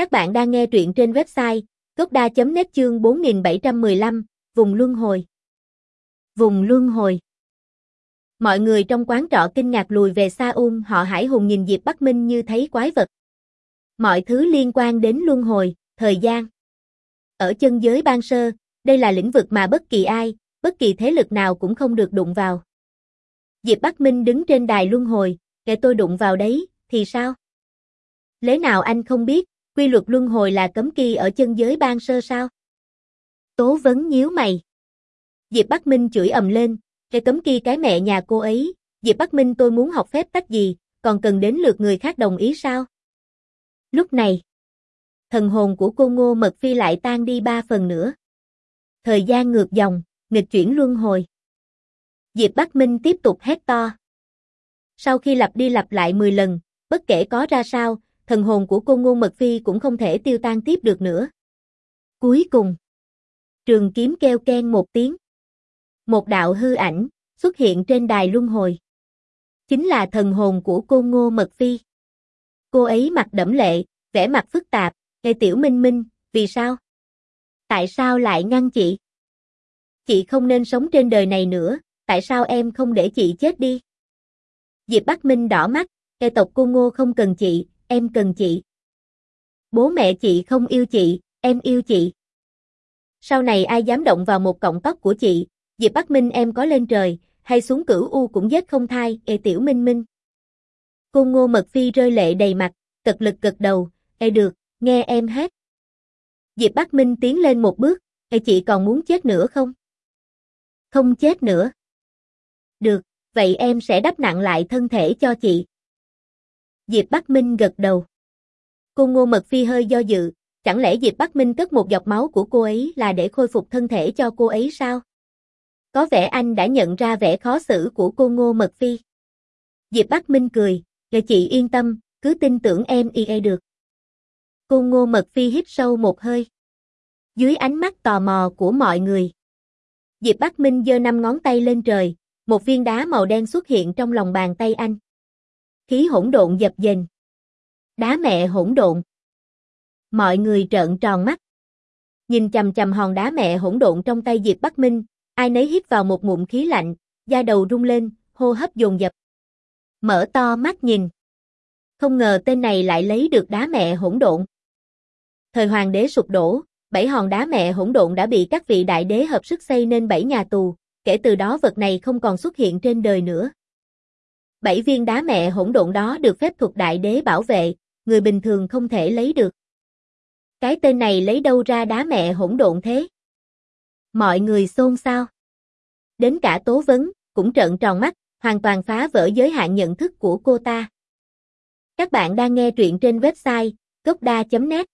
Các bạn đang nghe truyện trên website gocda.net chương 4715, vùng luân hồi. Vùng luân hồi. Mọi người trong quán trọ kinh ngạc lùi về xa um, họ Hải Hùng nhìn Diệp Bắc Minh như thấy quái vật. Mọi thứ liên quan đến luân hồi, thời gian. Ở chân giới ban sơ, đây là lĩnh vực mà bất kỳ ai, bất kỳ thế lực nào cũng không được đụng vào. Diệp Bắc Minh đứng trên đài luân hồi, kẻ tôi đụng vào đấy, thì sao? Lẽ nào anh không biết, quy luật luân hồi là cấm kỳ ở chân giới ban sơ sao? Tố vấn nhíu mày. Diệp Bắc Minh chửi ầm lên, cái cấm kỳ cái mẹ nhà cô ấy, Diệp Bắc Minh tôi muốn học phép tách gì, còn cần đến lượt người khác đồng ý sao? Lúc này, thần hồn của cô Ngô Mật Phi lại tan đi ba phần nữa. Thời gian ngược dòng, nghịch chuyển luân hồi. Diệp Bắc Minh tiếp tục hét to. Sau khi lặp đi lặp lại 10 lần, bất kể có ra sao, thần hồn của cô Ngô Mật Phi cũng không thể tiêu tan tiếp được nữa. Cuối cùng, trường kiếm kêu ken một tiếng. Một đạo hư ảnh xuất hiện trên đài luân hồi. Chính là thần hồn của cô Ngô Mật Phi. Cô ấy mặt đẫm lệ, vẻ mặt phức tạp, nghe tiểu minh minh, vì sao? Tại sao lại ngăn chị? Chị không nên sống trên đời này nữa, tại sao em không để chị chết đi? Diệp Bắc Minh đỏ mắt, e tộc cô Ngô không cần chị, em cần chị. Bố mẹ chị không yêu chị, em yêu chị. Sau này ai dám động vào một cọng tóc của chị, Diệp Bắc Minh em có lên trời, hay xuống cửu u cũng giết không thai, ê tiểu minh minh. Cô Ngô Mật Phi rơi lệ đầy mặt, cật lực cật đầu, ê được, nghe em hát. Diệp Bắc Minh tiến lên một bước, ê chị còn muốn chết nữa không? Không chết nữa. Được, vậy em sẽ đắp nặng lại thân thể cho chị. Diệp Bắc Minh gật đầu. Cô Ngô Mật Phi hơi do dự, chẳng lẽ Diệp Bắc Minh cất một giọt máu của cô ấy là để khôi phục thân thể cho cô ấy sao? Có vẻ anh đã nhận ra vẻ khó xử của cô Ngô Mật Phi. Diệp Bắc Minh cười, Là chị yên tâm, cứ tin tưởng em y e được. Cô Ngô Mật Phi hít sâu một hơi. Dưới ánh mắt tò mò của mọi người. Diệp Bắc Minh giơ năm ngón tay lên trời, một viên đá màu đen xuất hiện trong lòng bàn tay anh. Khí hỗn độn dập dềnh. Đá mẹ hỗn độn. Mọi người trợn tròn mắt. Nhìn chầm chầm hòn đá mẹ hỗn độn trong tay Diệp Bắc Minh, ai nấy hít vào một ngụm khí lạnh, da đầu rung lên, hô hấp dồn dập. Mở to mắt nhìn. Không ngờ tên này lại lấy được đá mẹ hỗn độn. Thời hoàng đế sụp đổ, bảy hòn đá mẹ hỗn độn đã bị các vị đại đế hợp sức xây nên bảy nhà tù, kể từ đó vật này không còn xuất hiện trên đời nữa. Bảy viên đá mẹ hỗn độn đó được phép thuộc đại đế bảo vệ, người bình thường không thể lấy được. Cái tên này lấy đâu ra đá mẹ hỗn độn thế? Mọi người xôn xao. Đến cả tố vấn, cũng trợn tròn mắt, hoàn toàn phá vỡ giới hạn nhận thức của cô ta. Các bạn đang nghe truyện trên website gocda.net